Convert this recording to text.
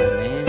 Amém.